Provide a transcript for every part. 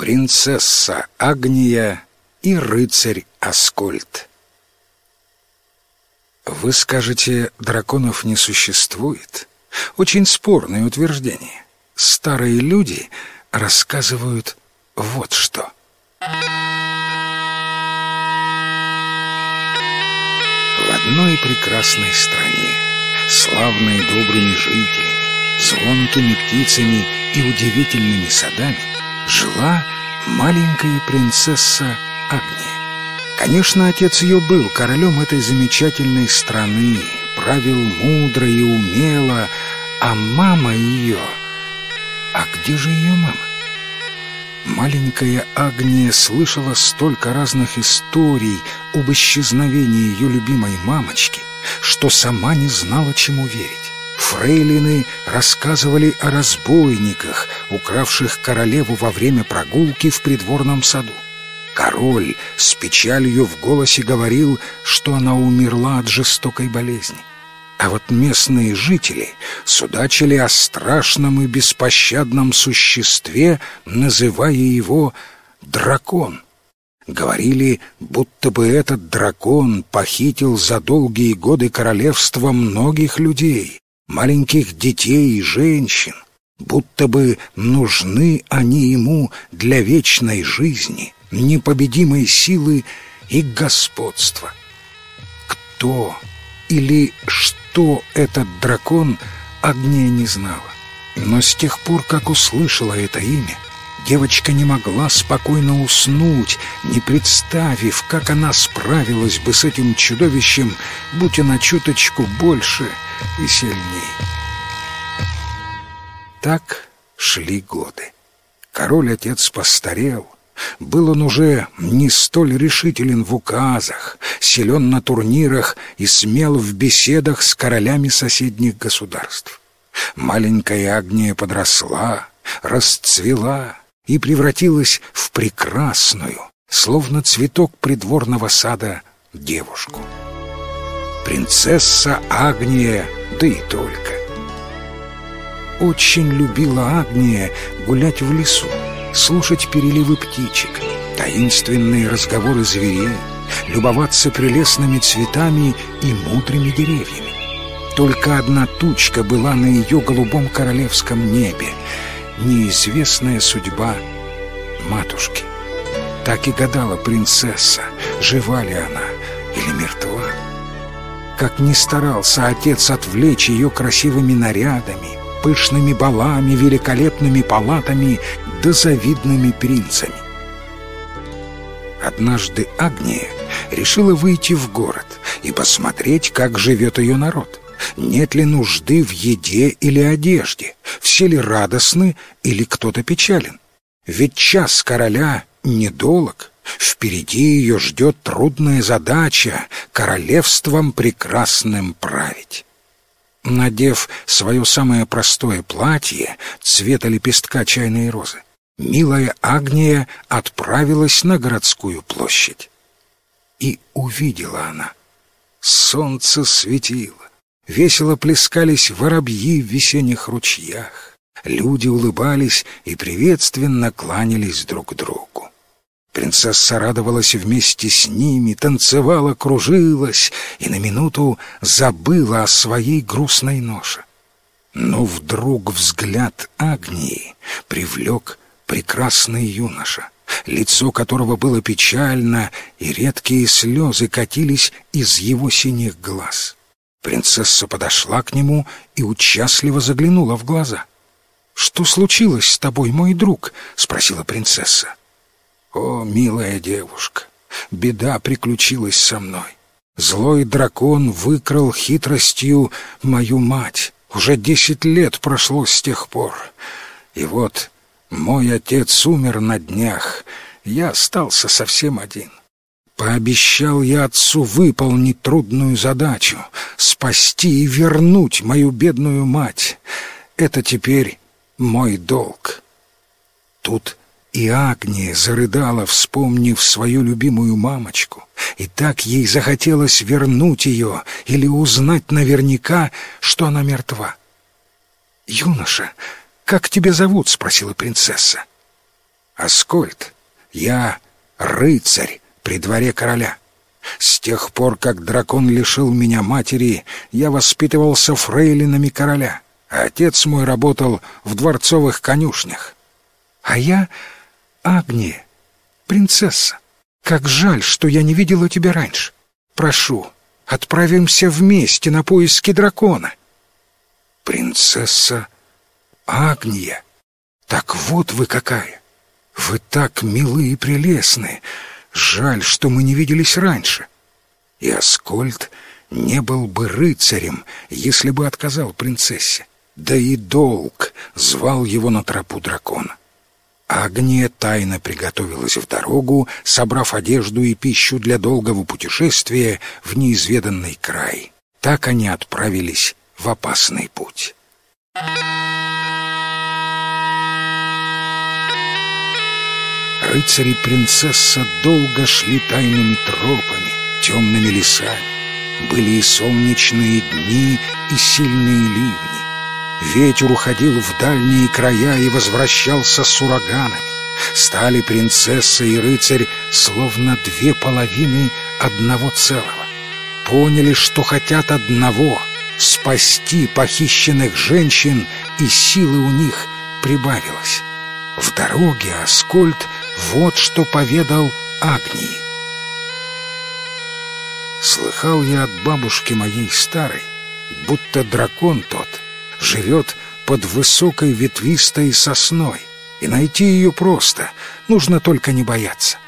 принцесса Агния и рыцарь Аскольд. Вы скажете, драконов не существует? Очень спорное утверждение. Старые люди рассказывают вот что. В одной прекрасной стране, славной добрыми жителями, звонкими птицами и удивительными садами, жила маленькая принцесса Агния. Конечно, отец ее был королем этой замечательной страны, правил мудро и умело, а мама ее... А где же ее мама? Маленькая Агния слышала столько разных историй об исчезновении ее любимой мамочки, что сама не знала, чему верить. Фрейлины рассказывали о разбойниках, укравших королеву во время прогулки в придворном саду. Король с печалью в голосе говорил, что она умерла от жестокой болезни. А вот местные жители судачили о страшном и беспощадном существе, называя его «дракон». Говорили, будто бы этот дракон похитил за долгие годы королевства многих людей, маленьких детей и женщин, будто бы нужны они ему для вечной жизни, непобедимой силы и господства. Кто или что этот дракон, Агния не знала. Но с тех пор, как услышала это имя, девочка не могла спокойно уснуть, не представив, как она справилась бы с этим чудовищем, будь она чуточку больше и сильней. Так шли годы. Король-отец постарел, был он уже не столь решителен в указах, силен на турнирах и смел в беседах с королями соседних государств. Маленькая Агния подросла, расцвела и превратилась в прекрасную, словно цветок придворного сада, девушку. Принцесса Агния, да и только. Очень любила Агния гулять в лесу, слушать переливы птичек, таинственные разговоры зверей, любоваться прелестными цветами и мудрыми деревьями. Только одна тучка была на ее голубом королевском небе — неизвестная судьба матушки. Так и гадала принцесса, жива ли она или мертва. Как ни старался отец отвлечь ее красивыми нарядами, пышными балами, великолепными палатами да завидными принцами. Однажды Агния решила выйти в город и посмотреть, как живет ее народ. Нет ли нужды в еде или одежде, все ли радостны или кто-то печален. Ведь час короля недолг, впереди ее ждет трудная задача королевством прекрасным править. Надев свое самое простое платье цвета лепестка чайной розы, милая Агния отправилась на городскую площадь. И увидела она. Солнце светило, весело плескались воробьи в весенних ручьях, люди улыбались и приветственно кланялись друг другу. Принцесса радовалась вместе с ними, танцевала, кружилась и на минуту забыла о своей грустной ноше. Но вдруг взгляд Агнии привлек прекрасный юноша, лицо которого было печально, и редкие слезы катились из его синих глаз. Принцесса подошла к нему и участливо заглянула в глаза. «Что случилось с тобой, мой друг?» — спросила принцесса. «О, милая девушка, беда приключилась со мной. Злой дракон выкрал хитростью мою мать. Уже десять лет прошло с тех пор. И вот мой отец умер на днях, я остался совсем один. Пообещал я отцу выполнить трудную задачу, спасти и вернуть мою бедную мать. Это теперь мой долг. Тут и Агния зарыдала, вспомнив свою любимую мамочку, и так ей захотелось вернуть ее или узнать наверняка, что она мертва. «Юноша, «Как тебя зовут?» — спросила принцесса. Аскольд, я рыцарь при дворе короля. С тех пор, как дракон лишил меня матери, я воспитывался фрейлинами короля, отец мой работал в дворцовых конюшнях. А я Агния, принцесса. Как жаль, что я не видела тебя раньше. Прошу, отправимся вместе на поиски дракона. Принцесса Агния. Так вот вы какая. Вы так милы и прелестны. Жаль, что мы не виделись раньше. И Аскольд не был бы рыцарем, если бы отказал принцессе. Да и долг звал его на тропу дракона. Агния тайно приготовилась в дорогу, собрав одежду и пищу для долгого путешествия в неизведанный край. Так они отправились в опасный путь. Рыцари принцесса долго шли тайными тропами, темными лесами. Были и солнечные дни, и сильные ливни. Ветер уходил в дальние края и возвращался с ураганами. Стали принцесса и рыцарь словно две половины одного целого. Поняли, что хотят одного — спасти похищенных женщин, и силы у них прибавилось. В дороге Аскольд вот что поведал Агнии. Слыхал я от бабушки моей старой, будто дракон тот — живет под высокой ветвистой сосной, и найти ее просто, нужно только не бояться.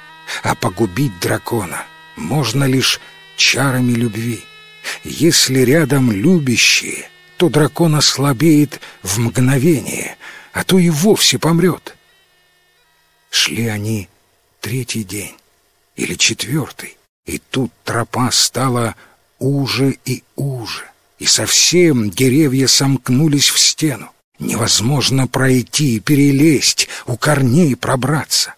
А погубить дракона можно лишь чарами любви. Если рядом любящие, то дракон ослабеет в мгновение, а то и вовсе помрет. Шли они третий день или четвертый, и тут тропа стала уже и уже и совсем деревья сомкнулись в стену. Невозможно пройти, перелезть, у корней пробраться.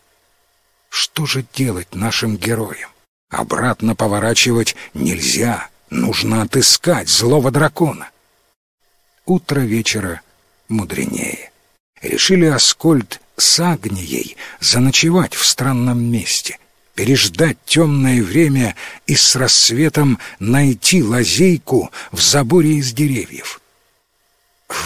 Что же делать нашим героям? Обратно поворачивать нельзя, нужно отыскать злого дракона. Утро вечера мудренее. Решили Аскольд с Агнией заночевать в странном месте, переждать темное время и с рассветом найти лазейку в заборе из деревьев.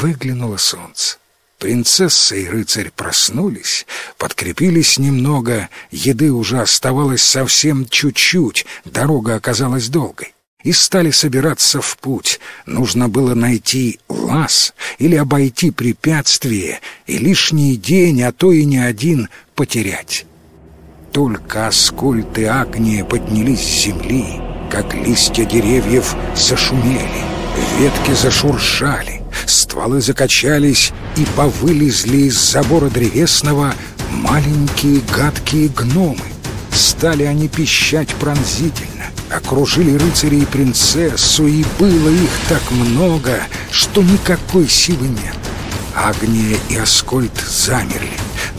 Выглянуло солнце. Принцесса и рыцарь проснулись, подкрепились немного, еды уже оставалось совсем чуть-чуть, дорога оказалась долгой. И стали собираться в путь. Нужно было найти лаз или обойти препятствие, и лишний день, а то и не один, потерять только Аскольд и Агния поднялись с земли, как листья деревьев зашумели, ветки зашуршали, стволы закачались и повылезли из забора древесного маленькие гадкие гномы. Стали они пищать пронзительно, окружили рыцарей и принцессу, и было их так много, что никакой силы нет. Агния и Аскольд замерли,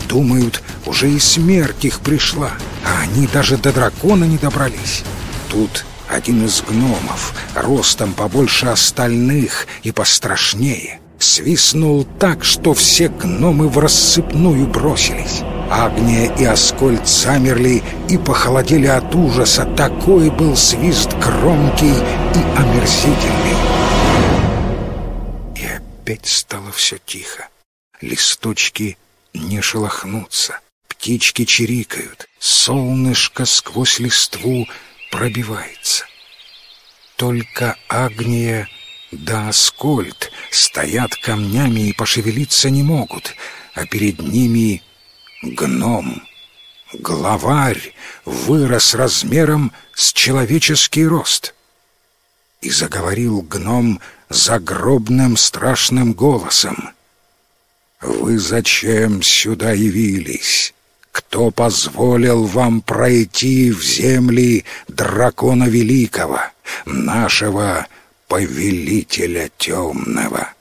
думают, уже и смерть их пришла, а они даже до дракона не добрались. Тут один из гномов, ростом побольше остальных и пострашнее, свистнул так, что все гномы в рассыпную бросились. Агния и Аскольд замерли и похолодели от ужаса. Такой был свист громкий и омерзительный. И опять стало все тихо. Листочки не шелохнутся. Птички чирикают, солнышко сквозь листву пробивается. Только Агния да Аскольд стоят камнями и пошевелиться не могут, а перед ними гном. Главарь вырос размером с человеческий рост. И заговорил гном загробным страшным голосом. «Вы зачем сюда явились?» кто позволил вам пройти в земли дракона великого, нашего повелителя темного.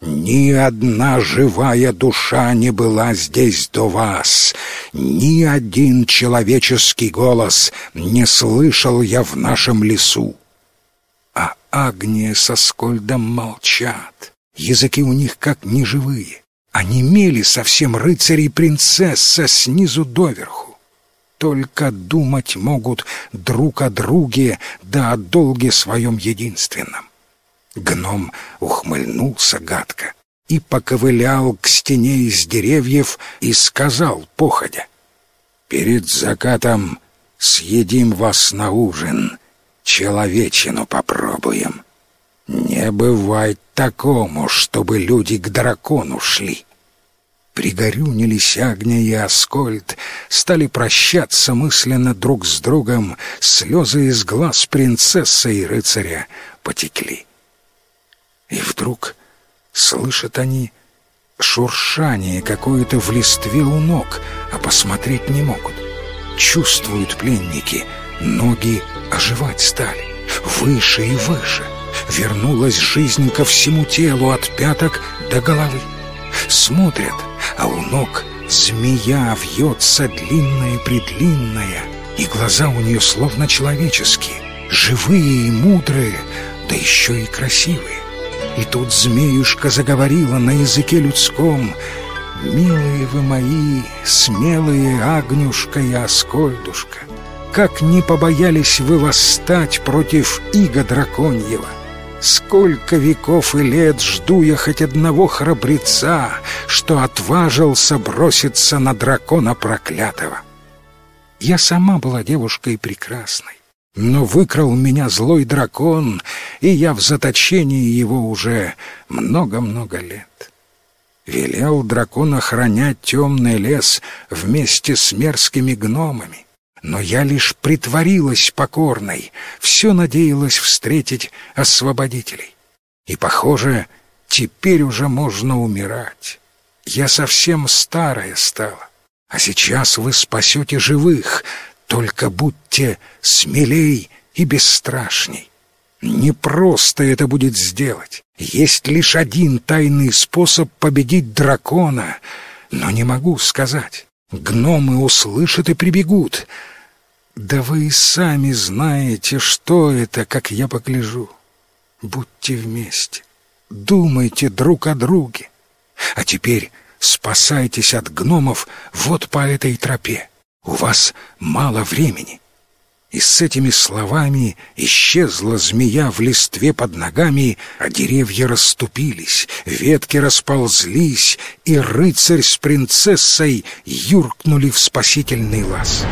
Ни одна живая душа не была здесь до вас, ни один человеческий голос не слышал я в нашем лесу. А Агния со Скольдом молчат, языки у них как неживые, Онемели совсем рыцари и принцесса снизу доверху. Только думать могут друг о друге, да о долге своем единственном. Гном ухмыльнулся гадко и поковылял к стене из деревьев и сказал, походя, «Перед закатом съедим вас на ужин, человечину попробуем». Не бывает такому, чтобы люди к дракону шли. Пригорюнились Агния и Аскольд, стали прощаться мысленно друг с другом, слезы из глаз принцессы и рыцаря потекли. И вдруг слышат они шуршание какое-то в листве у ног, а посмотреть не могут. Чувствуют пленники, ноги оживать стали, выше и выше — Вернулась жизнь ко всему телу от пяток до головы. Смотрят, а у ног змея вьется длинная-предлинная, и глаза у нее словно человеческие, живые и мудрые, да еще и красивые. И тут змеюшка заговорила на языке людском «Милые вы мои, смелые Агнюшка и Аскольдушка, как не побоялись вы восстать против иго драконьего! Сколько веков и лет жду я хоть одного храбреца, что отважился броситься на дракона проклятого. Я сама была девушкой прекрасной, но выкрал меня злой дракон, и я в заточении его уже много-много лет. Велел дракон охранять темный лес вместе с мерзкими гномами. Но я лишь притворилась покорной, все надеялась встретить освободителей. И, похоже, теперь уже можно умирать. Я совсем старая стала, а сейчас вы спасете живых, только будьте смелей и бесстрашней. Не просто это будет сделать. Есть лишь один тайный способ победить дракона, но не могу сказать. Гномы услышат и прибегут. Да вы и сами знаете, что это, как я погляжу. Будьте вместе, думайте друг о друге. А теперь спасайтесь от гномов вот по этой тропе. У вас мало времени. И с этими словами исчезла змея в листве под ногами, а деревья расступились, ветки расползлись, и рыцарь с принцессой юркнули в спасительный лаз.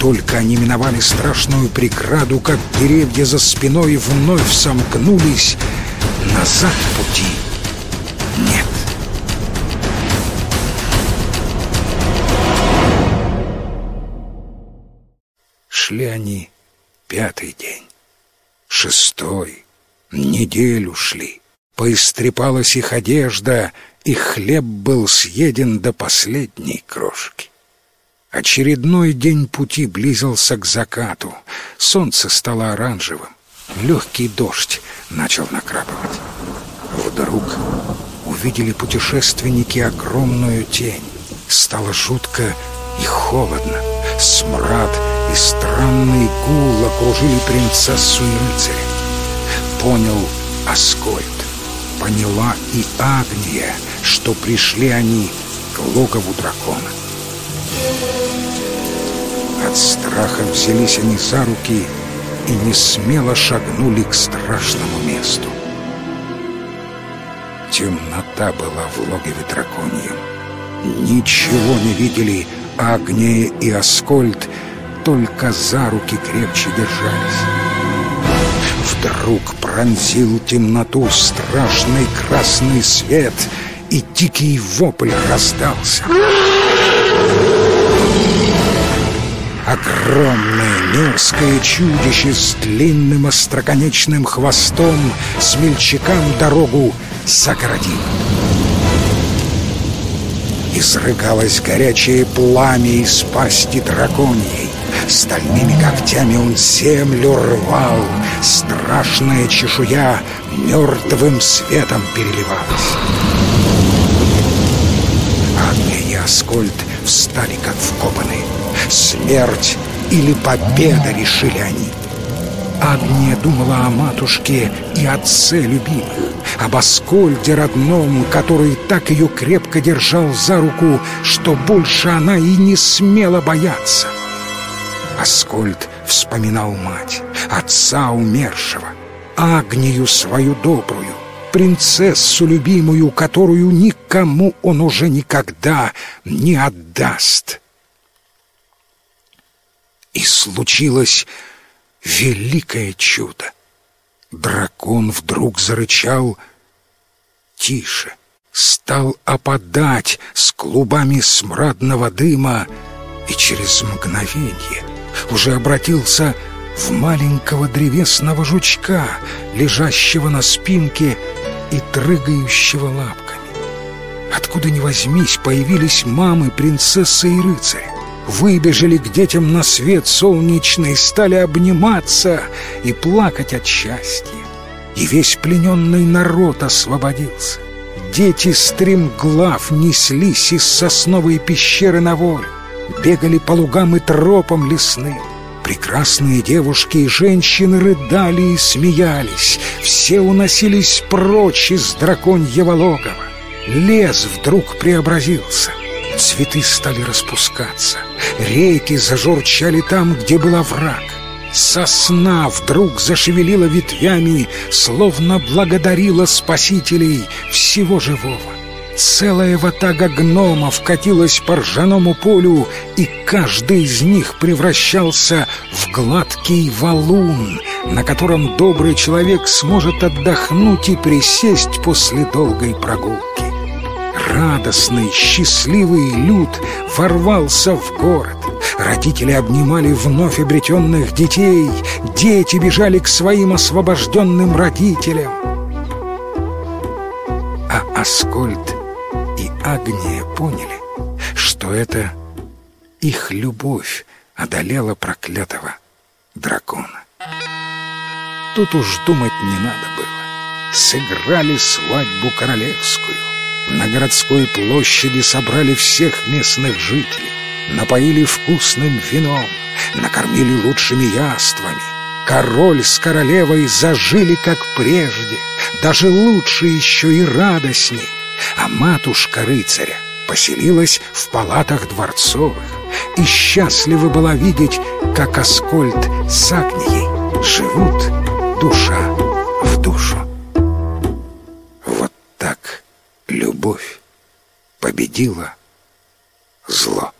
Только они миновали страшную преграду, как деревья за спиной вновь сомкнулись, назад пути Шли они пятый день, шестой, неделю шли. Поистрепалась их одежда, и хлеб был съеден до последней крошки. Очередной день пути близился к закату. Солнце стало оранжевым. Легкий дождь начал накрапывать. Вдруг увидели путешественники огромную тень. Стало жутко и холодно. Смрад и странный гул окружили принцессу и рыцаря. Понял Аскольд, поняла и Агния, что пришли они к логову дракона. От страха взялись они за руки и не смело шагнули к страшному месту. Темнота была в логове драконьем. Ничего не видели Агния и Аскольд, только за руки крепче держались. Вдруг пронзил темноту страшный красный свет, и дикий вопль раздался. Огромное мерзкое чудище с длинным остроконечным хвостом смельчакам дорогу загородил. Изрыгалось горячее пламя из пасти драконьей. Стальными когтями он землю рвал, Страшная чешуя мертвым светом переливалась. Агния и Аскольд встали как вкопанные. Смерть или победа, решили они. Агния думала о матушке и отце любимых, об Аскольде родном, который так ее крепко держал за руку, что больше она и не смела бояться. Аскольд вспоминал мать, отца умершего, Агнию свою добрую, принцессу любимую, которую никому он уже никогда не отдаст. И случилось великое чудо. Дракон вдруг зарычал тише, стал опадать с клубами смрадного дыма и через мгновение уже обратился в маленького древесного жучка, лежащего на спинке и трыгающего лапками. Откуда ни возьмись, появились мамы, принцессы и рыцаря. Выбежали к детям на свет солнечный, стали обниматься и плакать от счастья. И весь плененный народ освободился. Дети стремглав неслись из сосновой пещеры на волю, бегали по лугам и тропам лесным. Прекрасные девушки и женщины рыдали и смеялись. Все уносились прочь из драконьего логова. Лес вдруг преобразился. Цветы стали распускаться. Реки зажурчали там, где был овраг. Сосна вдруг зашевелила ветвями, словно благодарила спасителей всего живого. Целая ватага гномов катилась по ржаному полю, и каждый из них превращался в гладкий валун, на котором добрый человек сможет отдохнуть и присесть после долгой прогулки. Радостный, счастливый люд ворвался в город. Родители обнимали вновь обретенных детей, дети бежали к своим освобожденным родителям. А Аскольд Агния поняли, что это их любовь одолела проклятого дракона. Тут уж думать не надо было. Сыграли свадьбу королевскую. На городской площади собрали всех местных жителей, напоили вкусным вином, накормили лучшими яствами. Король с королевой зажили как прежде, даже лучше еще и радостней а матушка рыцаря поселилась в палатах дворцовых и счастлива была видеть, как Аскольд с Агнией живут душа в душу. Вот так любовь победила зло.